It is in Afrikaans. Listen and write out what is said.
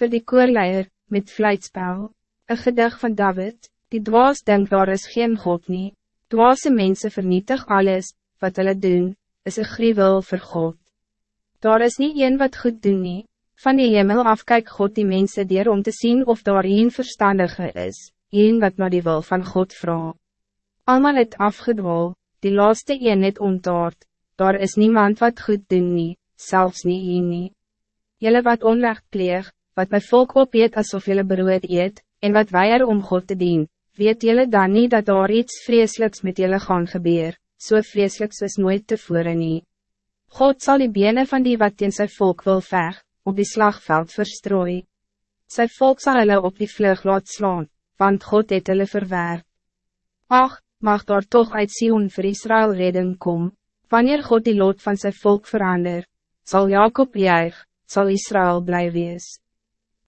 voor die koorleier, met fluitspel, een gedig van David, die dwaas denkt daar is geen God nie, dwaase mensen vernietig alles, wat hulle doen, is een gruwel voor God. Daar is niet een wat goed doen nie, van die hemel af kyk God die mensen dier om te zien of daar een verstandige is, een wat naar die wil van God vraagt. Almal het afgedwal, die laaste een het ontaard, daar is niemand wat goed doen nie, zelfs niet een nie. Jelle wat onrecht pleeg, wat my volk opeet alsof jelle beroerd eet, en wat weier om God te dien, weet jelle dan niet dat daar iets vreselijks met jelle gaan gebeur, so vreselijks is nooit tevore nie. God zal die benen van die wat in zijn volk wil veg, op die slagveld verstrooi. Sy volk zal hulle op die vlug laat slaan, want God het hulle verwerp. Ach, mag daar toch uit Sion voor Israël reden kom, wanneer God die lot van zijn volk verander, zal Jacob juig, zal Israël blij wees.